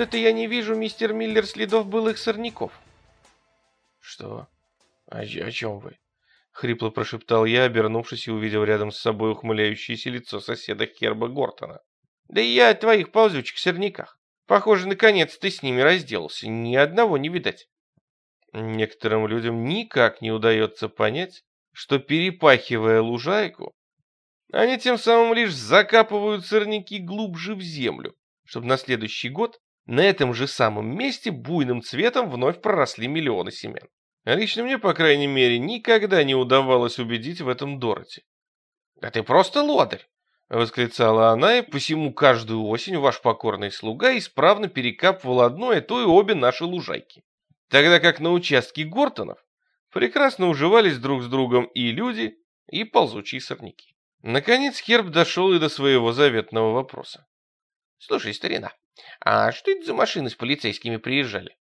Что-то я не вижу, мистер Миллер, следов былых сорняков. Что? О, о чем вы? Хрипло прошептал я, обернувшись и увидел рядом с собой ухмыляющееся лицо соседа Херба Гортона. Да и я о твоих ползучих сорняках. Похоже, наконец ты с ними разделался. Ни одного не видать. Некоторым людям никак не удается понять, что перепахивая лужайку, они тем самым лишь закапывают сорняки глубже в землю, чтобы на следующий год на этом же самом месте буйным цветом вновь проросли миллионы семян. А лично мне, по крайней мере, никогда не удавалось убедить в этом Дороти. «Да ты просто лодырь!» — восклицала она, и посему каждую осень ваш покорный слуга исправно перекапывал одно и то и обе наши лужайки. Тогда как на участке Гортонов прекрасно уживались друг с другом и люди, и ползучие сорняки. Наконец Херб дошел и до своего заветного вопроса. «Слушай, старина, а что это за машины с полицейскими приезжали?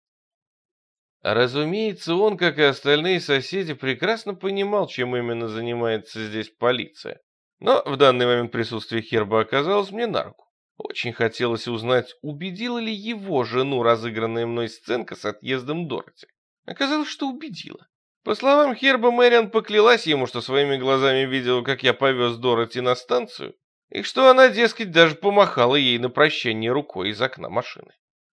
Разумеется, он, как и остальные соседи, прекрасно понимал, чем именно занимается здесь полиция. Но в данный момент присутствие Херба оказалось мне на руку. Очень хотелось узнать, убедила ли его жену разыгранная мной сценка с отъездом Дороти. Оказалось, что убедила. По словам Херба, Мэриан поклялась ему, что своими глазами видела, как я повез Дороти на станцию, и что она, дескать, даже помахала ей на прощание рукой из окна машины.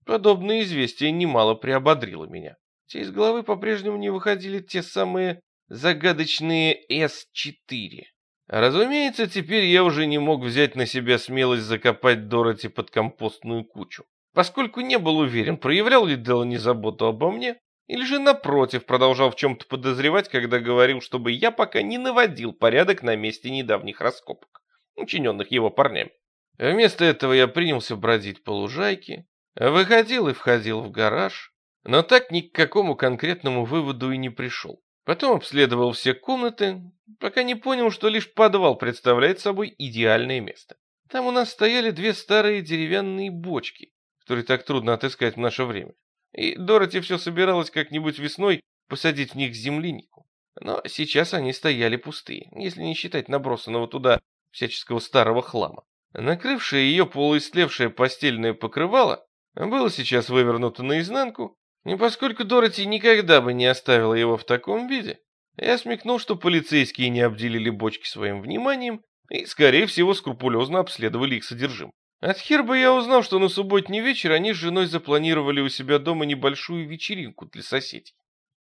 Подобное известие немало приободрило меня. Из головы по-прежнему не выходили те самые загадочные С-4. Разумеется, теперь я уже не мог взять на себя смелость закопать Дороти под компостную кучу, поскольку не был уверен, проявлял ли Делани заботу обо мне, или же, напротив, продолжал в чем-то подозревать, когда говорил, чтобы я пока не наводил порядок на месте недавних раскопок учиненных его парнями. Вместо этого я принялся бродить по лужайке, выходил и входил в гараж, но так ни к какому конкретному выводу и не пришел. Потом обследовал все комнаты, пока не понял, что лишь подвал представляет собой идеальное место. Там у нас стояли две старые деревянные бочки, которые так трудно отыскать в наше время. И Дороти все собиралась как-нибудь весной посадить в них землянику. Но сейчас они стояли пустые, если не считать набросанного туда всяческого старого хлама. Накрывшее ее полуистлевшее постельное покрывало было сейчас вывернуто наизнанку, и поскольку Дороти никогда бы не оставила его в таком виде, я смекнул, что полицейские не обделили бочки своим вниманием и, скорее всего, скрупулезно обследовали их содержимое. От Херба я узнал, что на субботний вечер они с женой запланировали у себя дома небольшую вечеринку для соседей.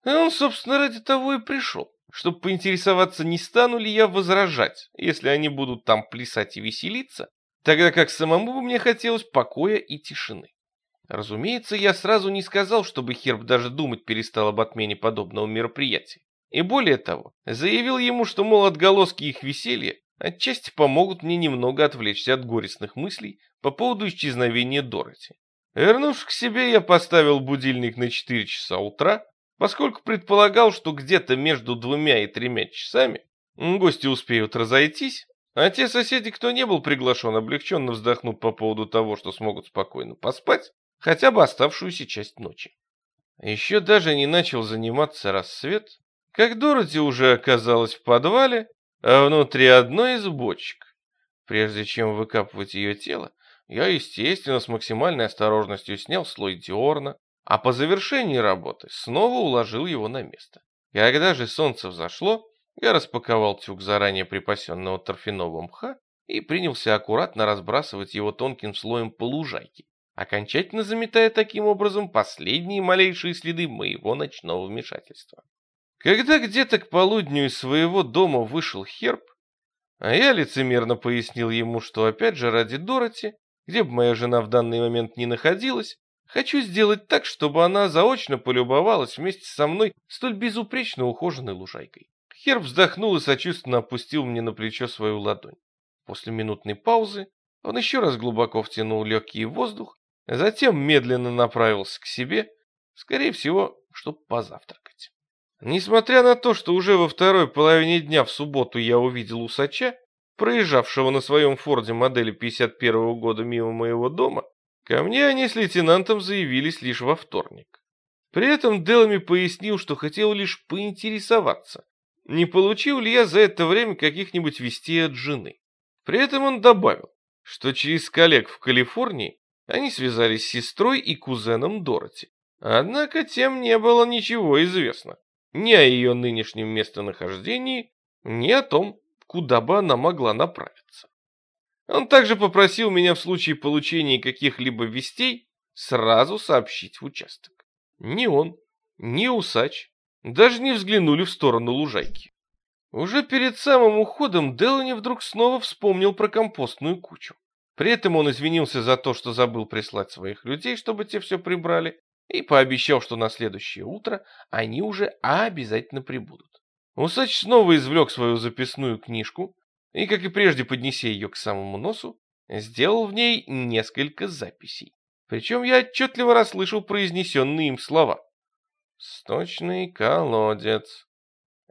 И он, собственно, ради того и пришел чтобы поинтересоваться, не стану ли я возражать, если они будут там плясать и веселиться, тогда как самому бы мне хотелось покоя и тишины. Разумеется, я сразу не сказал, чтобы Херб даже думать перестал об отмене подобного мероприятия. И более того, заявил ему, что, мол, отголоски их веселья отчасти помогут мне немного отвлечься от горестных мыслей по поводу исчезновения Дороти. Вернувшись к себе, я поставил будильник на 4 часа утра поскольку предполагал, что где-то между двумя и тремя часами гости успеют разойтись, а те соседи, кто не был приглашен, облегченно вздохнут по поводу того, что смогут спокойно поспать хотя бы оставшуюся часть ночи. Еще даже не начал заниматься рассвет, как Дороти уже оказалась в подвале, а внутри одной из бочек. Прежде чем выкапывать ее тело, я, естественно, с максимальной осторожностью снял слой диорна, а по завершении работы снова уложил его на место. Когда же солнце взошло, я распаковал тюк заранее припасенного торфяного мха и принялся аккуратно разбрасывать его тонким слоем по лужайке, окончательно заметая таким образом последние малейшие следы моего ночного вмешательства. Когда где-то к полудню из своего дома вышел Херб, а я лицемерно пояснил ему, что опять же ради Дороти, где бы моя жена в данный момент не находилась, Хочу сделать так, чтобы она заочно полюбовалась вместе со мной столь безупречно ухоженной лужайкой. Хер вздохнул и сочувственно опустил мне на плечо свою ладонь. После минутной паузы он еще раз глубоко втянул легкий воздух, затем медленно направился к себе, скорее всего, чтобы позавтракать. Несмотря на то, что уже во второй половине дня в субботу я увидел усача, проезжавшего на своем форде модели 51 -го года мимо моего дома, ко мне они с лейтенантом заявились лишь во вторник. При этом Делами пояснил, что хотел лишь поинтересоваться, не получил ли я за это время каких-нибудь вестей от жены. При этом он добавил, что через коллег в Калифорнии они связались с сестрой и кузеном Дороти. Однако тем не было ничего известно. Ни о ее нынешнем местонахождении, ни о том, куда бы она могла направиться. Он также попросил меня в случае получения каких-либо вестей сразу сообщить в участок. Ни он, ни усач даже не взглянули в сторону лужайки. Уже перед самым уходом Делани вдруг снова вспомнил про компостную кучу. При этом он извинился за то, что забыл прислать своих людей, чтобы те все прибрали, и пообещал, что на следующее утро они уже обязательно прибудут. Усач снова извлек свою записную книжку и, как и прежде поднеся ее к самому носу, сделал в ней несколько записей. Причем я отчетливо расслышал произнесенные им слова. «Сточный колодец».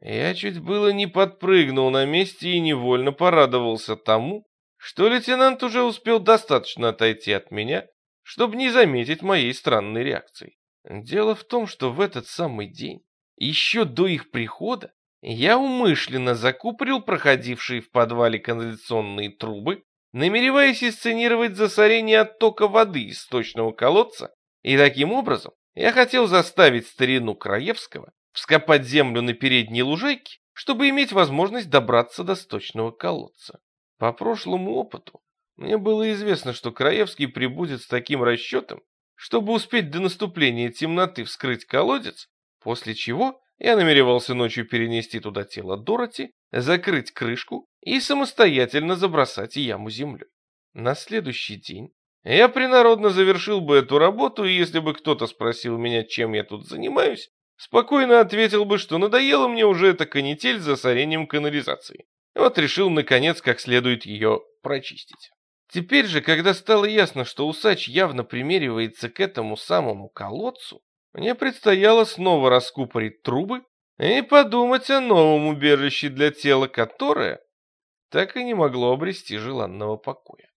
Я чуть было не подпрыгнул на месте и невольно порадовался тому, что лейтенант уже успел достаточно отойти от меня, чтобы не заметить моей странной реакции. Дело в том, что в этот самый день, еще до их прихода, я умышленно закупорил проходившие в подвале канализационные трубы, намереваясь исценировать засорение оттока воды из сточного колодца, и таким образом я хотел заставить старину Краевского вскопать землю на передней лужайке, чтобы иметь возможность добраться до сточного колодца. По прошлому опыту мне было известно, что Краевский прибудет с таким расчетом, чтобы успеть до наступления темноты вскрыть колодец, после чего я намеревался ночью перенести туда тело Дороти, закрыть крышку и самостоятельно забросать яму землей. На следующий день я принародно завершил бы эту работу, и если бы кто-то спросил меня, чем я тут занимаюсь, спокойно ответил бы, что надоело мне уже эта канитель с засорением канализации. Вот решил, наконец, как следует ее прочистить. Теперь же, когда стало ясно, что усач явно примеривается к этому самому колодцу, мне предстояло снова раскупорить трубы и подумать о новом убежище для тела, которое так и не могло обрести желанного покоя.